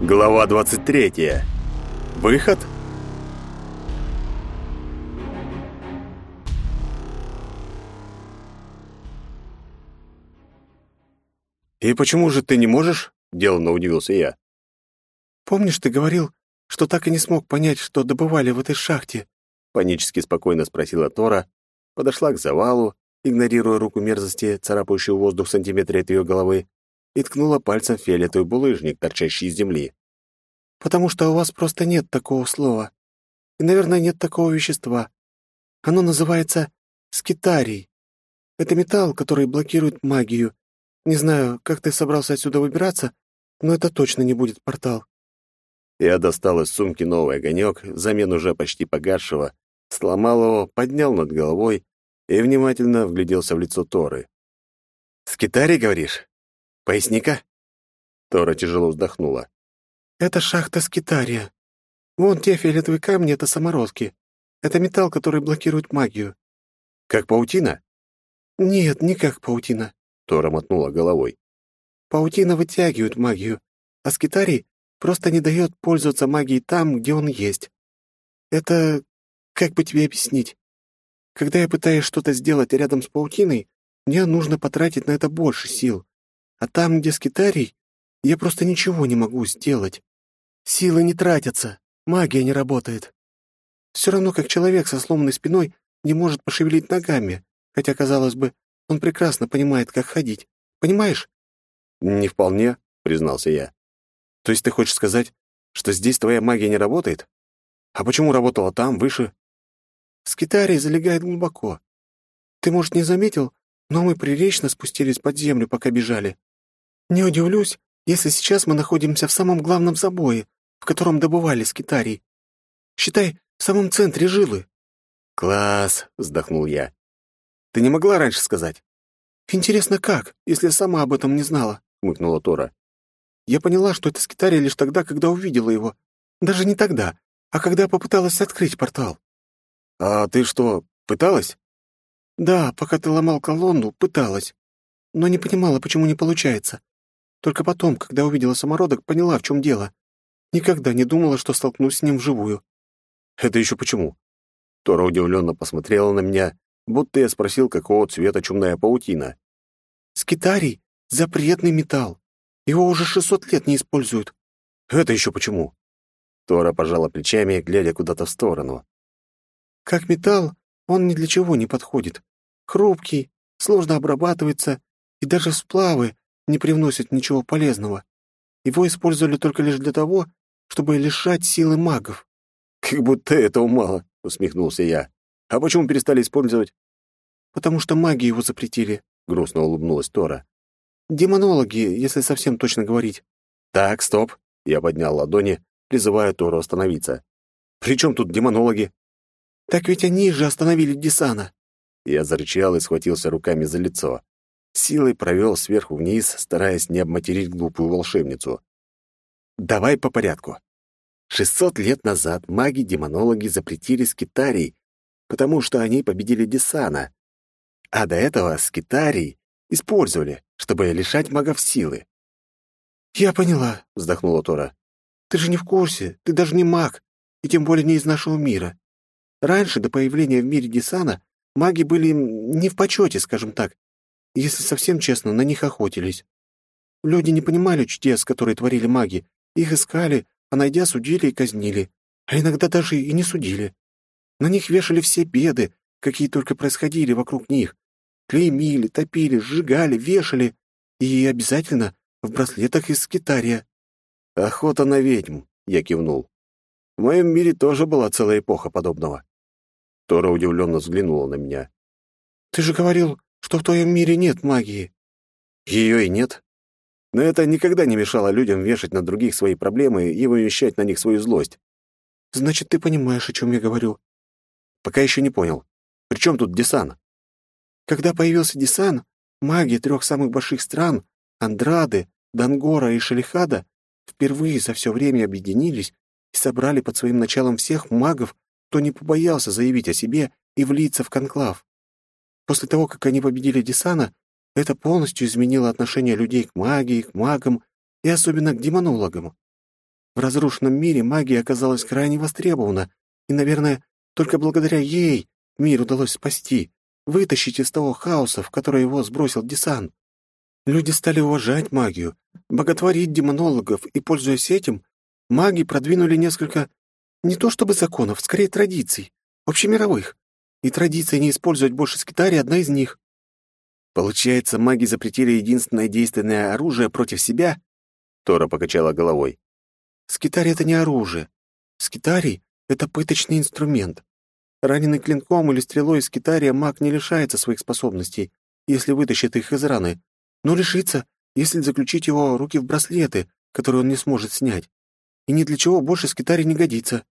Глава 23. Выход? «И почему же ты не можешь?» — деланно удивился я. «Помнишь, ты говорил, что так и не смог понять, что добывали в этой шахте?» — панически спокойно спросила Тора, подошла к завалу, игнорируя руку мерзости, царапающую воздух в сантиметре от ее головы, и ткнула пальцем фиолетовый булыжник, торчащий из земли. «Потому что у вас просто нет такого слова. И, наверное, нет такого вещества. Оно называется скитарий. Это металл, который блокирует магию, не знаю, как ты собрался отсюда выбираться, но это точно не будет портал». Я достал из сумки новый огонек, взамен уже почти погасшего, сломал его, поднял над головой и внимательно вгляделся в лицо Торы. «Скитарий, говоришь? Поясника?» Тора тяжело вздохнула. «Это шахта Скитария. Вон те фиолетовые камни — это самородки. Это металл, который блокирует магию». «Как паутина?» «Нет, не как паутина. Тора мотнула головой. «Паутина вытягивает магию, а скитарий просто не дает пользоваться магией там, где он есть. Это... как бы тебе объяснить? Когда я пытаюсь что-то сделать рядом с паутиной, мне нужно потратить на это больше сил. А там, где скитарий, я просто ничего не могу сделать. Силы не тратятся, магия не работает. Все равно, как человек со сломанной спиной не может пошевелить ногами, хотя, казалось бы, он прекрасно понимает, как ходить. Понимаешь?» «Не вполне», — признался я. «То есть ты хочешь сказать, что здесь твоя магия не работает? А почему работала там, выше?» «Скитарий залегает глубоко. Ты, может, не заметил, но мы прилично спустились под землю, пока бежали. Не удивлюсь, если сейчас мы находимся в самом главном забое, в котором добывали скитарий. Считай, в самом центре жилы». «Класс!» — вздохнул я. Ты не могла раньше сказать?» «Интересно, как, если сама об этом не знала?» — мыкнула Тора. «Я поняла, что это скитарий лишь тогда, когда увидела его. Даже не тогда, а когда попыталась открыть портал». «А ты что, пыталась?» «Да, пока ты ломал колонну, пыталась. Но не понимала, почему не получается. Только потом, когда увидела самородок, поняла, в чем дело. Никогда не думала, что столкнусь с ним вживую». «Это еще почему?» Тора удивленно посмотрела на меня, будто я спросил, какого цвета чумная паутина. «Скитарий — запретный металл. Его уже шестьсот лет не используют». «Это еще почему?» Тора пожала плечами, глядя куда-то в сторону. «Как металл, он ни для чего не подходит. Хрупкий, сложно обрабатывается, и даже сплавы не привносят ничего полезного. Его использовали только лишь для того, чтобы лишать силы магов». «Как будто этого мало», — усмехнулся я. А почему перестали использовать? Потому что маги его запретили, грустно улыбнулась Тора. Демонологи, если совсем точно говорить. Так, стоп. Я поднял ладони, призывая Тору остановиться. При чем тут демонологи? Так ведь они же остановили Десана. Я зарычал и схватился руками за лицо. Силой провел сверху вниз, стараясь не обматерить глупую волшебницу. Давай по порядку. Шестьсот лет назад маги-демонологи запретили скитарий, потому что они победили Десана. А до этого скитарий использовали, чтобы лишать магов силы. «Я поняла», — вздохнула Тора. «Ты же не в курсе, ты даже не маг, и тем более не из нашего мира. Раньше, до появления в мире Десана, маги были не в почете, скажем так. Если совсем честно, на них охотились. Люди не понимали чудес, которые творили маги, их искали, а найдя, судили и казнили, а иногда даже и не судили. На них вешали все беды, какие только происходили вокруг них. Клеймили, топили, сжигали, вешали. И обязательно в браслетах из скитария. «Охота на ведьм», — я кивнул. «В моем мире тоже была целая эпоха подобного». Тора удивленно взглянула на меня. «Ты же говорил, что в твоем мире нет магии». Ее и нет. Но это никогда не мешало людям вешать на других свои проблемы и вымещать на них свою злость. «Значит, ты понимаешь, о чем я говорю. Пока еще не понял. При чем тут Десан? Когда появился Десан, маги трех самых больших стран — Андрады, Дангора и Шалихада — впервые за все время объединились и собрали под своим началом всех магов, кто не побоялся заявить о себе и влиться в конклав. После того, как они победили Десана, это полностью изменило отношение людей к магии, к магам и особенно к демонологам. В разрушенном мире магия оказалась крайне востребована, и, наверное, только благодаря ей мир удалось спасти, вытащить из того хаоса, в который его сбросил Дисан. Люди стали уважать магию, боготворить демонологов, и, пользуясь этим, маги продвинули несколько не то чтобы законов, скорее традиций, общемировых. И традиция не использовать больше скитари — одна из них. Получается, маги запретили единственное действенное оружие против себя? Тора покачала головой. Скитари — это не оружие. Скитарий — это пыточный инструмент. Раненый клинком или стрелой из скитария маг не лишается своих способностей, если вытащит их из раны, но лишится, если заключить его руки в браслеты, которые он не сможет снять. И ни для чего больше скитарий не годится.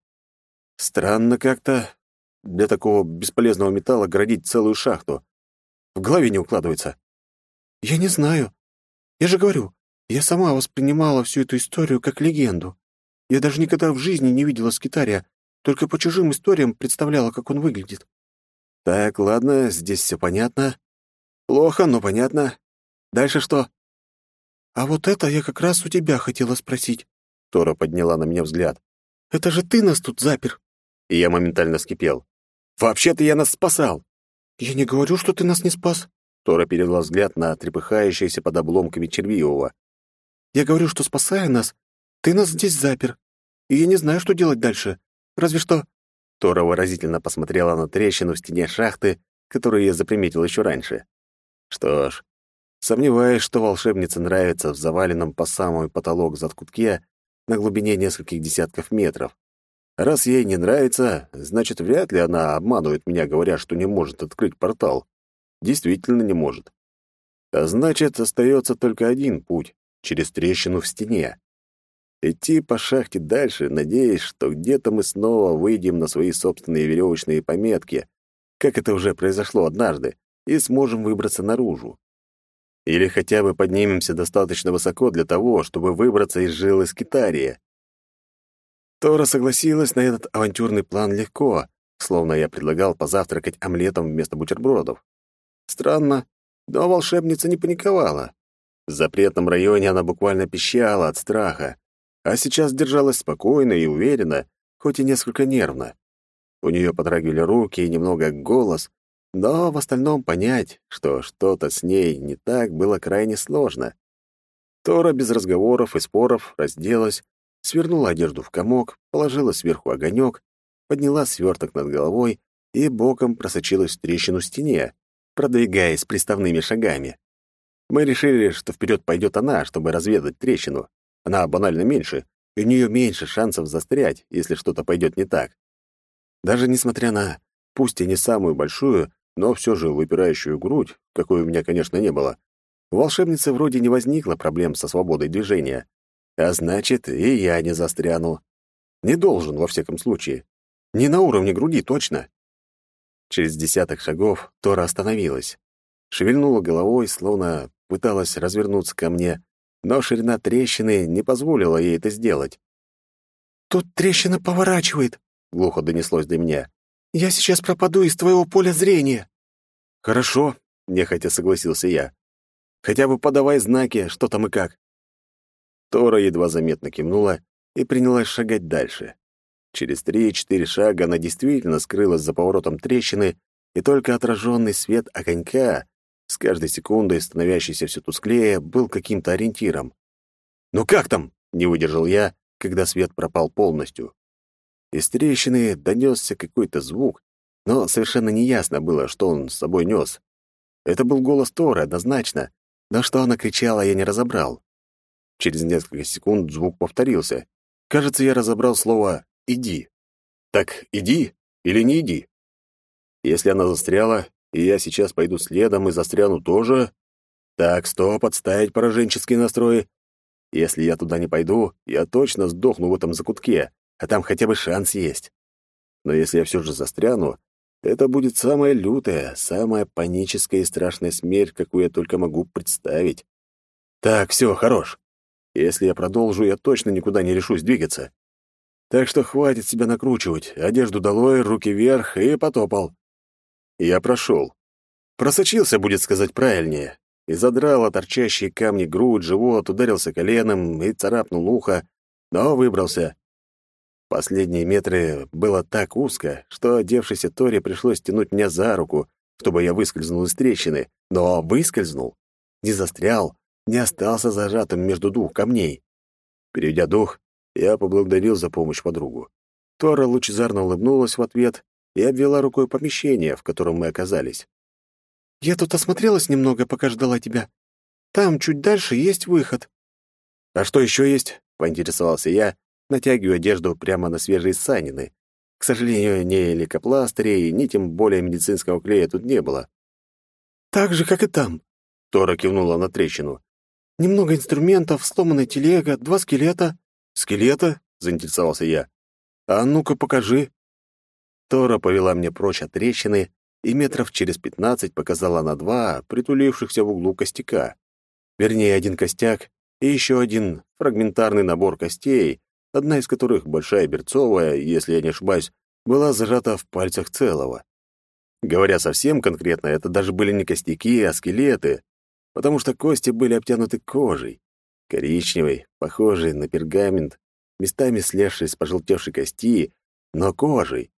Странно как-то для такого бесполезного металла градить целую шахту. В голове не укладывается. Я не знаю. Я же говорю, я сама воспринимала всю эту историю как легенду. Я даже никогда в жизни не видела скитария, только по чужим историям представляла, как он выглядит. Так, ладно, здесь все понятно. Плохо, но понятно. Дальше что? А вот это я как раз у тебя хотела спросить. Тора подняла на меня взгляд. Это же ты нас тут запер. И я моментально вскипел. Вообще-то я нас спасал. Я не говорю, что ты нас не спас. Тора перевела взгляд на трепыхающийся под обломками Червиевого. Я говорю, что, спасая нас, ты нас здесь запер. И я не знаю, что делать дальше. Разве что...» Тора выразительно посмотрела на трещину в стене шахты, которую я заприметил еще раньше. Что ж, сомневаюсь, что волшебнице нравится в заваленном по самый потолок закутке на глубине нескольких десятков метров. Раз ей не нравится, значит, вряд ли она обманывает меня, говоря, что не может открыть портал. Действительно не может. А значит, остается только один путь — через трещину в стене. Идти по шахте дальше, надеясь, что где-то мы снова выйдем на свои собственные веревочные пометки, как это уже произошло однажды, и сможем выбраться наружу. Или хотя бы поднимемся достаточно высоко для того, чтобы выбраться из жилы Скитария. Тора согласилась на этот авантюрный план легко, словно я предлагал позавтракать омлетом вместо бутербродов. Странно, но волшебница не паниковала. В запретном районе она буквально пищала от страха, а сейчас держалась спокойно и уверенно, хоть и несколько нервно. У нее подрагивали руки и немного голос, но в остальном понять, что что-то с ней не так, было крайне сложно. Тора без разговоров и споров разделась, свернула одежду в комок, положила сверху огонек, подняла сверток над головой и боком просочилась в трещину стене, продвигаясь приставными шагами. Мы решили, что вперед пойдет она, чтобы разведать трещину. Она банально меньше, и у нее меньше шансов застрять, если что-то пойдет не так. Даже несмотря на, пусть и не самую большую, но все же выпирающую грудь, какой у меня, конечно, не было, у волшебницы вроде не возникло проблем со свободой движения. А значит, и я не застряну. Не должен, во всяком случае. Не на уровне груди, точно. Через десяток шагов Тора остановилась. Шевельнула головой, словно пыталась развернуться ко мне, но ширина трещины не позволила ей это сделать. «Тут трещина поворачивает», — глухо донеслось до меня. «Я сейчас пропаду из твоего поля зрения». «Хорошо», — нехотя согласился я. «Хотя бы подавай знаки, что там и как». Тора едва заметно кивнула и принялась шагать дальше. Через три-четыре шага она действительно скрылась за поворотом трещины, и только отраженный свет огонька с каждой секундой становящийся все тусклее, был каким-то ориентиром. «Ну как там?» — не выдержал я, когда свет пропал полностью. Из трещины донесся какой-то звук, но совершенно неясно было, что он с собой нес. Это был голос Торы, однозначно, но что она кричала, я не разобрал. Через несколько секунд звук повторился. Кажется, я разобрал слово «иди». Так иди или не иди? Если она застряла, и я сейчас пойду следом и застряну тоже? Так, стоп, отставить пораженческие настрои. Если я туда не пойду, я точно сдохну в этом закутке, а там хотя бы шанс есть. Но если я все же застряну, это будет самая лютая, самая паническая и страшная смерть, какую я только могу представить. Так, все, хорош. Если я продолжу, я точно никуда не решусь двигаться. Так что хватит себя накручивать. Одежду долой, руки вверх и потопал. Я прошел. Просочился, будет сказать правильнее. И задрал торчащие камни грудь, живот, ударился коленом и царапнул ухо. но выбрался. Последние метры было так узко, что одевшейся Торе пришлось тянуть меня за руку, чтобы я выскользнул из трещины, но выскользнул, не застрял, не остался зажатым между двух камней. Переведя дух, я поблагодарил за помощь подругу. Тора лучезарно улыбнулась в ответ и обвела рукой помещение, в котором мы оказались. «Я тут осмотрелась немного, пока ждала тебя. Там, чуть дальше, есть выход». «А что еще есть?» — поинтересовался я, натягивая одежду прямо на свежие санины. К сожалению, ни лейкопластырей, ни тем более медицинского клея тут не было. «Так же, как и там», — Тора кивнула на трещину. «Немного инструментов, сломанная телега, два скелета». «Скелета?» — заинтересовался я. «А ну-ка, покажи». Тора повела мне прочь от трещины и метров через пятнадцать показала на два притулившихся в углу костяка. Вернее, один костяк и еще один фрагментарный набор костей, одна из которых, большая берцовая, если я не ошибаюсь, была зажата в пальцах целого. Говоря совсем конкретно, это даже были не костяки, а скелеты, потому что кости были обтянуты кожей, коричневой, похожей на пергамент, местами слезшей с пожелтевшей кости, но кожей.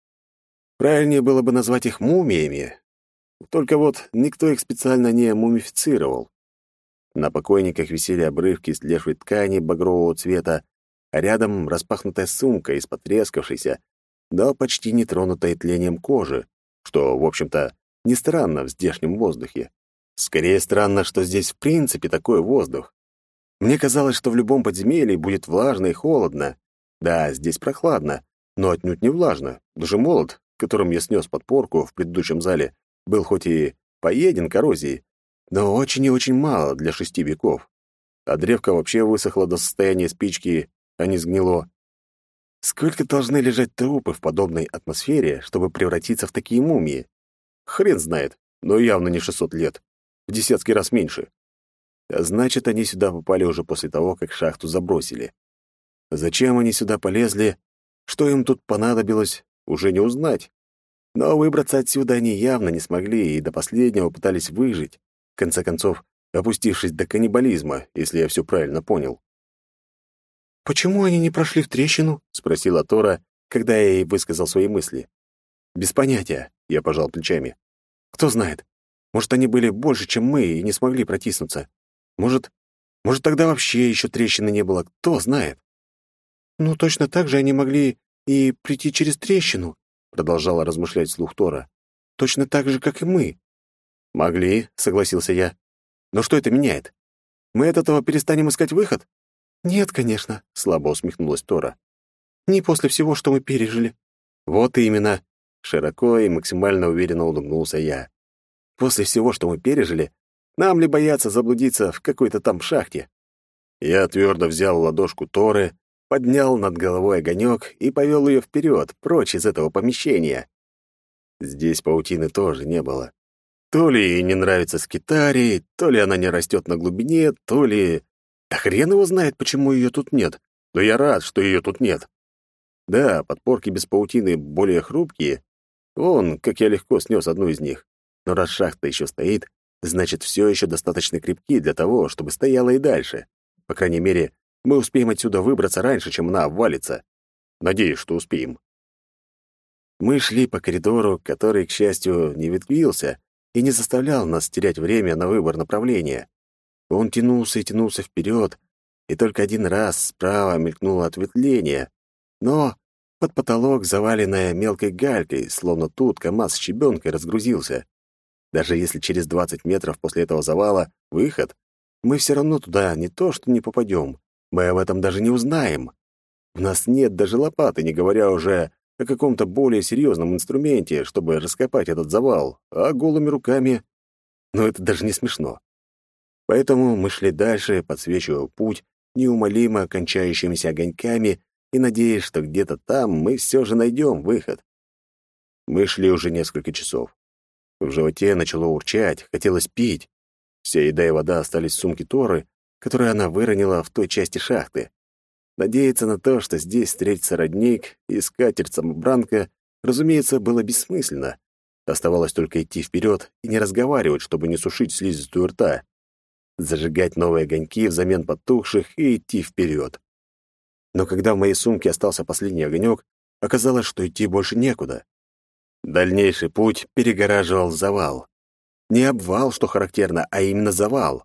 Правильнее было бы назвать их мумиями. Только вот никто их специально не мумифицировал. На покойниках висели обрывки слежшей ткани багрового цвета, а рядом распахнутая сумка из потрескавшейся, но почти не тронутой тлением кожи, что, в общем-то, не странно в здешнем воздухе. Скорее странно, что здесь в принципе такой воздух. Мне казалось, что в любом подземелье будет влажно и холодно. Да, здесь прохладно, но отнюдь не влажно. Даже молот, которым я снес подпорку в предыдущем зале, был хоть и поеден коррозией, но очень и очень мало для шести веков. А древко вообще высохло до состояния спички, а не сгнило. Сколько должны лежать трупы в подобной атмосфере, чтобы превратиться в такие мумии? Хрен знает, но явно не 600 лет. В десятки раз меньше. А значит, они сюда попали уже после того, как шахту забросили. Зачем они сюда полезли? Что им тут понадобилось? Уже не узнать. Но выбраться отсюда они явно не смогли и до последнего пытались выжить в конце концов, опустившись до каннибализма, если я все правильно понял. «Почему они не прошли в трещину?» — спросила Тора, когда я ей высказал свои мысли. «Без понятия», — я пожал плечами. «Кто знает, может, они были больше, чем мы, и не смогли протиснуться. Может, может, тогда вообще еще трещины не было, кто знает». «Ну, точно так же они могли и прийти через трещину», — продолжала размышлять вслух Тора. «Точно так же, как и мы. «Могли», — согласился я. «Но что это меняет? Мы от этого перестанем искать выход?» «Нет, конечно», — слабо усмехнулась Тора. «Не после всего, что мы пережили». «Вот именно», — широко и максимально уверенно улыбнулся я. «После всего, что мы пережили, нам ли бояться заблудиться в какой-то там шахте?» Я твердо взял ладошку Торы, поднял над головой огонек и повел ее вперед, прочь из этого помещения. Здесь паутины тоже не было. То ли ей не нравится скитарий, то ли она не растет на глубине, то ли... Да хрен его знает, почему ее тут нет. Но я рад, что ее тут нет. Да, подпорки без паутины более хрупкие. Вон, как я легко снес одну из них. Но раз шахта еще стоит, значит, все еще достаточно крепки для того, чтобы стояла и дальше. По крайней мере, мы успеем отсюда выбраться раньше, чем она обвалится. Надеюсь, что успеем. Мы шли по коридору, который, к счастью, не ветвился, и не заставлял нас терять время на выбор направления. Он тянулся и тянулся вперед, и только один раз справа мелькнуло ответвление, но под потолок, заваленное мелкой галькой, словно тут КамАЗ с щебенкой разгрузился. Даже если через 20 метров после этого завала выход, мы все равно туда не то что не попадем, мы об этом даже не узнаем. У нас нет даже лопаты, не говоря уже о каком-то более серьезном инструменте, чтобы раскопать этот завал, а голыми руками... Но это даже не смешно. Поэтому мы шли дальше, подсвечивая путь, неумолимо кончающимися огоньками и надеясь, что где-то там мы все же найдем выход. Мы шли уже несколько часов. В животе начало урчать, хотелось пить. Вся еда и вода остались в сумке Торы, которую она выронила в той части шахты. Надеяться на то, что здесь встретится родник и скатерть-самобранка, разумеется, было бессмысленно. Оставалось только идти вперед и не разговаривать, чтобы не сушить слизистую рта. Зажигать новые огоньки взамен потухших и идти вперед. Но когда в моей сумке остался последний огонек, оказалось, что идти больше некуда. Дальнейший путь перегораживал завал. Не обвал, что характерно, а именно завал.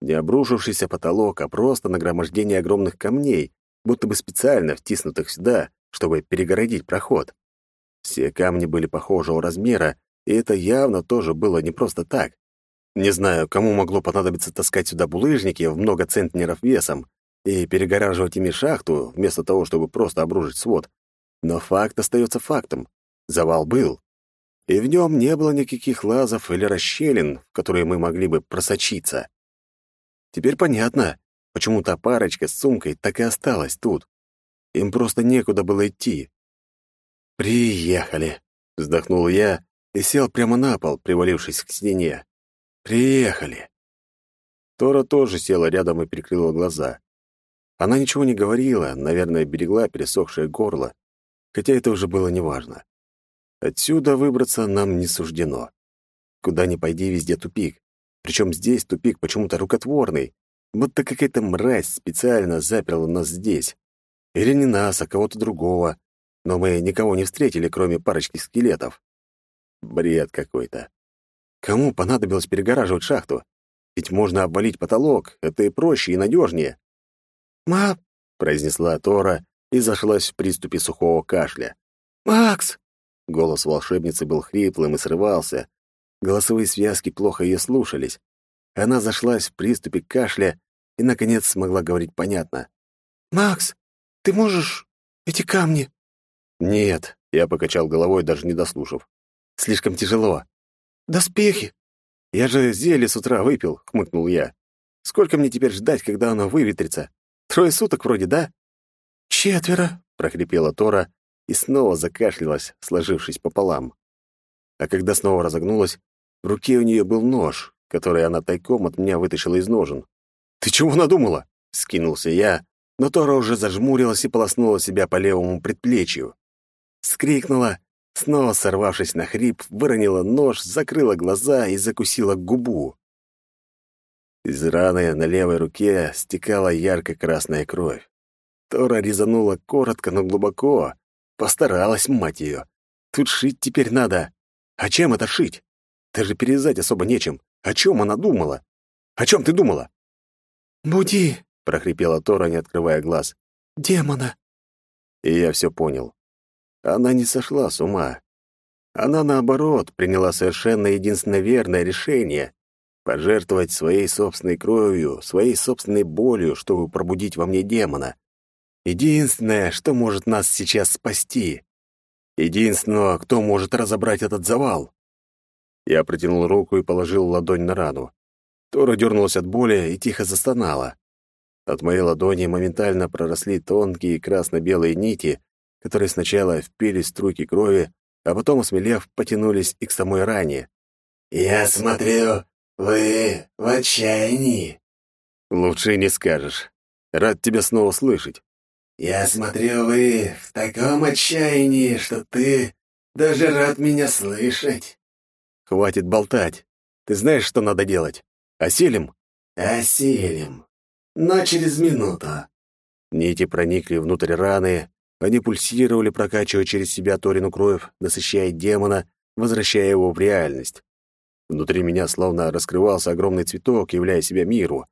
Не обрушившийся потолок, а просто нагромождение огромных камней, будто бы специально втиснутых сюда, чтобы перегородить проход. Все камни были похожего размера, и это явно тоже было не просто так. Не знаю, кому могло понадобиться таскать сюда булыжники в много центнеров весом и перегораживать ими шахту, вместо того, чтобы просто обрушить свод. Но факт остается фактом. Завал был. И в нем не было никаких лазов или расщелин, в которые мы могли бы просочиться. Теперь понятно, почему та парочка с сумкой так и осталась тут. Им просто некуда было идти. «Приехали», — вздохнул я и сел прямо на пол, привалившись к стене. «Приехали». Тора тоже села рядом и прикрыла глаза. Она ничего не говорила, наверное, берегла пересохшее горло, хотя это уже было неважно. Отсюда выбраться нам не суждено. Куда ни пойди, везде тупик. Причем здесь тупик почему-то рукотворный, будто какая-то мразь специально заперла нас здесь. Или не нас, а кого-то другого. Но мы никого не встретили, кроме парочки скелетов. Бред какой-то. Кому понадобилось перегораживать шахту? Ведь можно обвалить потолок, это и проще, и надежнее. «Ма...» — произнесла Тора и зашлась в приступе сухого кашля. «Макс!» Голос волшебницы был хриплым и срывался. Голосовые связки плохо ее слушались. Она зашлась в приступе кашля и, наконец, смогла говорить понятно. «Макс, ты можешь эти камни?» «Нет», — я покачал головой, даже не дослушав. «Слишком тяжело». «Доспехи!» «Я же зелье с утра выпил», — хмыкнул я. «Сколько мне теперь ждать, когда оно выветрится? Трое суток вроде, да?» «Четверо», — прохрипела Тора и снова закашлялась, сложившись пополам. А когда снова разогнулась, в руке у нее был нож, который она тайком от меня вытащила из ножен. «Ты чего надумала?» — скинулся я, но Тора уже зажмурилась и полоснула себя по левому предплечью. Скрикнула, снова сорвавшись на хрип, выронила нож, закрыла глаза и закусила губу. Из раны на левой руке стекала ярко-красная кровь. Тора резанула коротко, но глубоко, Постаралась, мать ее. Тут шить теперь надо. А чем это шить? Даже перевязать особо нечем. О чем она думала? О чем ты думала? «Буди!» — прохрипела Тора, не открывая глаз. «Демона!» И я все понял. Она не сошла с ума. Она, наоборот, приняла совершенно единственно верное решение — пожертвовать своей собственной кровью, своей собственной болью, чтобы пробудить во мне демона. Единственное, что может нас сейчас спасти. Единственного, кто может разобрать этот завал. Я протянул руку и положил ладонь на рану. Тора дернулась от боли и тихо застонала. От моей ладони моментально проросли тонкие красно-белые нити, которые сначала впились в струйки крови, а потом, осмелев, потянулись и к самой ране. «Я смотрю, вы в отчаянии». «Лучше не скажешь. Рад тебя снова слышать. «Я смотрю, вы в таком отчаянии, что ты даже рад меня слышать». «Хватит болтать. Ты знаешь, что надо делать? Осилим?» «Осилим. Но через минуту». Нити проникли внутрь раны, они пульсировали, прокачивая через себя Торину кровь, насыщая демона, возвращая его в реальность. Внутри меня словно раскрывался огромный цветок, являя себя миру.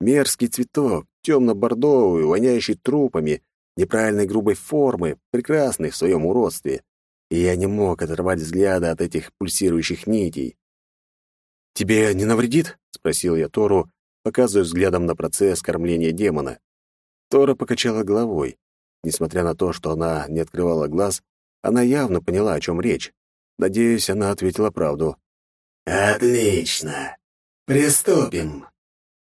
Мерзкий цветок, темно-бордовый, воняющий трупами, неправильной грубой формы, прекрасный в своем уродстве. И я не мог оторвать взгляда от этих пульсирующих нитей. «Тебе не навредит?» — спросил я Тору, показывая взглядом на процесс кормления демона. Тора покачала головой. Несмотря на то, что она не открывала глаз, она явно поняла, о чем речь. Надеюсь, она ответила правду. «Отлично. Приступим».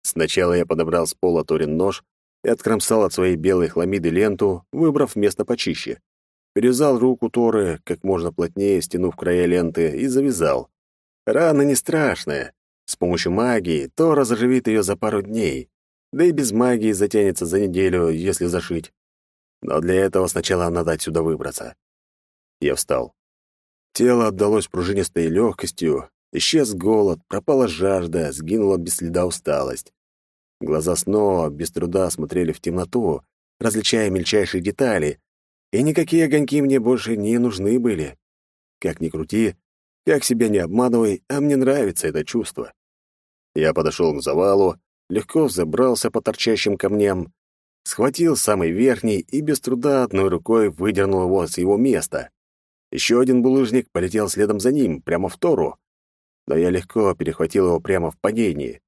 Сначала я подобрал с пола Торин нож и откромсал от своей белой хламиды ленту, выбрав место почище. Перевязал руку Торы как можно плотнее, стянув края ленты, и завязал. Рана не страшная. С помощью магии Тора заживит ее за пару дней. Да и без магии затянется за неделю, если зашить. Но для этого сначала надо отсюда выбраться. Я встал. Тело отдалось пружинистой легкостью, исчез голод, пропала жажда, сгинула без следа усталость. Глаза снова без труда смотрели в темноту, различая мельчайшие детали, и никакие огоньки мне больше не нужны были. Как ни крути, как себя не обманывай, а мне нравится это чувство. Я подошел к завалу, легко взобрался по торчащим камням, схватил самый верхний и без труда одной рукой выдернул его с его места. Еще один булыжник полетел следом за ним, прямо в Тору. Но я легко перехватил его прямо в падении.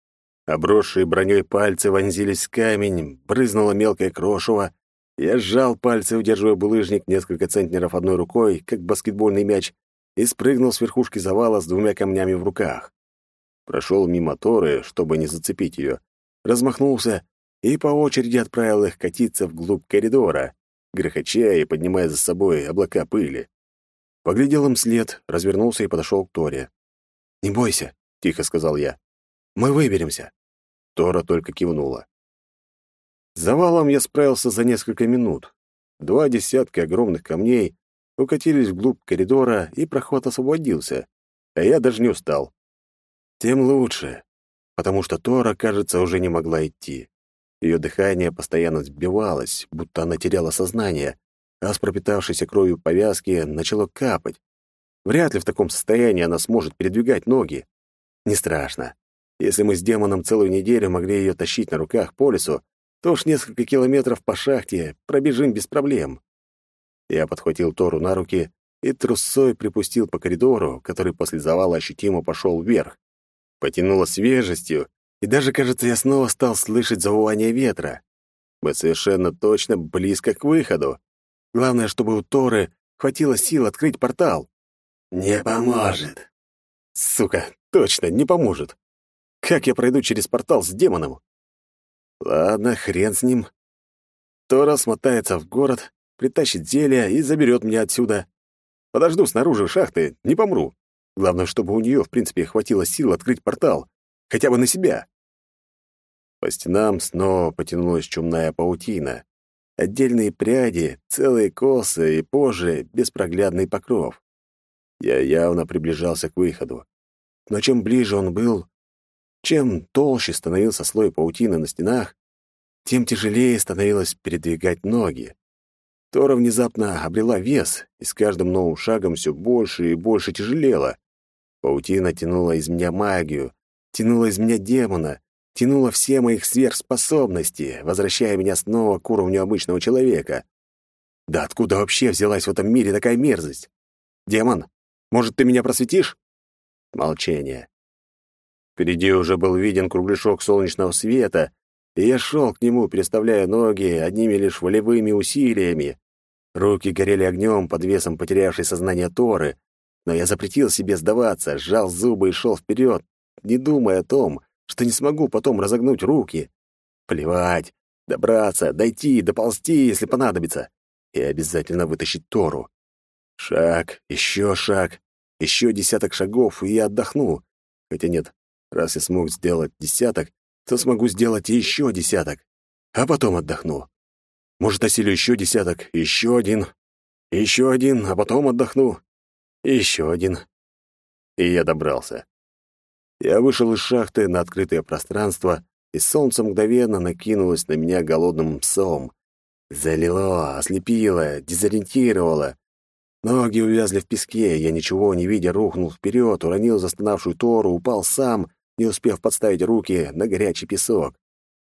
Обросшие броней пальцы вонзились в камень, брызнуло мелкое крошево. Я сжал пальцы, удерживая булыжник несколько центнеров одной рукой, как баскетбольный мяч, и спрыгнул с верхушки завала с двумя камнями в руках. Прошел мимо Торы, чтобы не зацепить ее, размахнулся и по очереди отправил их катиться вглубь коридора, грохоча и поднимая за собой облака пыли. Поглядел им след, развернулся и подошел к Торе. «Не бойся», — тихо сказал я. «Мы выберемся». Тора только кивнула. С завалом я справился за несколько минут. Два десятка огромных камней укатились вглубь коридора, и проход освободился, а я даже не устал. Тем лучше, потому что Тора, кажется, уже не могла идти. Ее дыхание постоянно сбивалось, будто она теряла сознание, а с пропитавшейся кровью повязки начало капать. Вряд ли в таком состоянии она сможет передвигать ноги. Не страшно. Если мы с демоном целую неделю могли ее тащить на руках по лесу, то уж несколько километров по шахте пробежим без проблем. Я подхватил Тору на руки и трусой припустил по коридору, который после завала ощутимо пошел вверх. Потянуло свежестью, и даже, кажется, я снова стал слышать завывание ветра. Мы совершенно точно близко к выходу. Главное, чтобы у Торы хватило сил открыть портал. «Не поможет». Сука, точно, не поможет. Как я пройду через портал с демоном? Ладно, хрен с ним. Тора смотается в город, притащит зелья и заберет меня отсюда. Подожду снаружи шахты, не помру. Главное, чтобы у нее, в принципе, хватило сил открыть портал. Хотя бы на себя. По стенам снова потянулась чумная паутина. Отдельные пряди, целые косы и позже беспроглядный покров. Я явно приближался к выходу. Но чем ближе он был, чем толще становился слой паутины на стенах, тем тяжелее становилось передвигать ноги. Тора внезапно обрела вес, и с каждым новым шагом все больше и больше тяжелела. Паутина тянула из меня магию, тянула из меня демона, тянула все моих сверхспособности, возвращая меня снова к уровню обычного человека. Да откуда вообще взялась в этом мире такая мерзость? Демон, может, ты меня просветишь? Молчание. Впереди уже был виден кругляшок солнечного света, и я шел к нему, переставляя ноги одними лишь волевыми усилиями. Руки горели огнем под весом потерявшей сознание Торы, но я запретил себе сдаваться, сжал зубы и шел вперед, не думая о том, что не смогу потом разогнуть руки. Плевать, добраться, дойти, доползти, если понадобится, и обязательно вытащить Тору. Шаг, еще шаг, еще десяток шагов, и я отдохну. Хотя нет, раз я смог сделать десяток, то смогу сделать еще десяток, а потом отдохну. Может, осилю еще десяток, еще один, еще один, а потом отдохну, еще один. И я добрался. Я вышел из шахты на открытое пространство, и солнце мгновенно накинулось на меня голодным псом. Залило, ослепило, дезориентировало, Ноги увязли в песке, я ничего не видя рухнул вперед, уронил застонавшую Тору, упал сам, не успев подставить руки на горячий песок.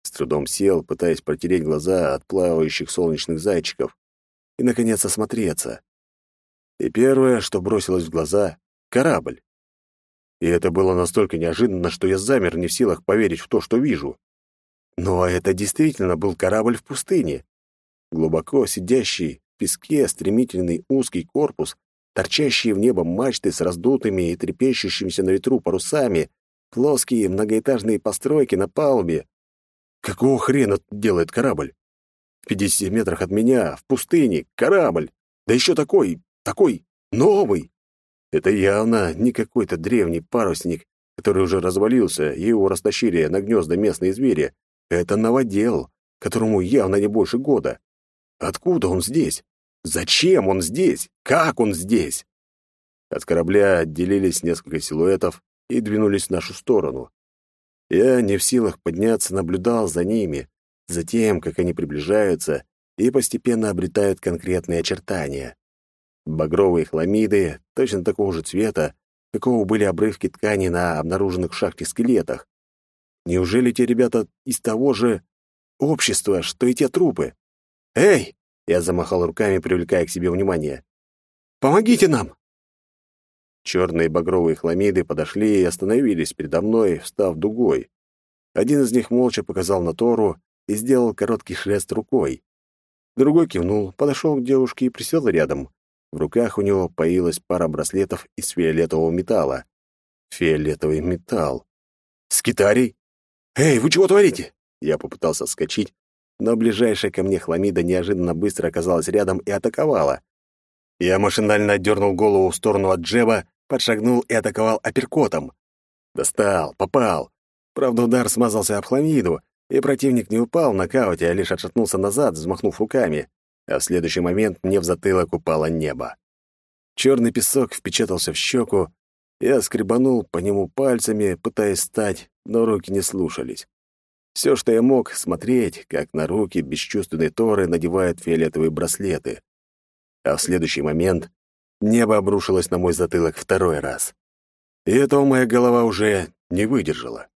С трудом сел, пытаясь протереть глаза от плавающих солнечных зайчиков, и, наконец, осмотреться. И первое, что бросилось в глаза — корабль. И это было настолько неожиданно, что я замер, не в силах поверить в то, что вижу. Но это действительно был корабль в пустыне. Глубоко сидящий, песке стремительный узкий корпус, торчащие в небо мачты с раздутыми и трепещущимися на ветру парусами, плоские многоэтажные постройки на палубе. Какого хрена делает корабль? В 50 метрах от меня, в пустыне, корабль. Да еще такой, такой, новый. Это явно не какой-то древний парусник, который уже развалился, и его растащили на гнезда местные звери. Это новодел, которому явно не больше года. Откуда он здесь? Зачем он здесь? Как он здесь? От корабля отделились несколько силуэтов и двинулись в нашу сторону. Я, не в силах подняться, наблюдал за ними, за тем, как они приближаются, и постепенно обретают конкретные очертания. Багровые хламиды точно такого же цвета, какого были обрывки ткани на обнаруженных в шахте скелетах. Неужели те ребята из того же общества, что и те трупы? «Эй!» — я замахал руками, привлекая к себе внимание. «Помогите нам!» Черные багровые хламиды подошли и остановились передо мной, встав дугой. Один из них молча показал на Тору и сделал короткий шест рукой. Другой кивнул, подошел к девушке и присел рядом. В руках у него появилась пара браслетов из фиолетового металла. Фиолетовый металл. Скитарий? «Эй, вы чего творите?» Я попытался вскочить, но ближайшая ко мне хламида неожиданно быстро оказалась рядом и атаковала. Я машинально отдернул голову в сторону от Джеба, подшагнул и атаковал апперкотом. Достал, попал. Правда, удар смазался об хламиду, и противник не упал в нокауте, а лишь отшатнулся назад, взмахнув руками а в следующий момент мне в затылок упало небо. Черный песок впечатался в щеку, я скребанул по нему пальцами, пытаясь встать, но руки не слушались. Все, что я мог, смотреть, как на руки бесчувственные Торы надевают фиолетовые браслеты. А в следующий момент небо обрушилось на мой затылок второй раз. И этого моя голова уже не выдержала.